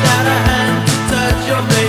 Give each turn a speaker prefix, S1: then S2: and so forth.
S1: that a hand to touch your face.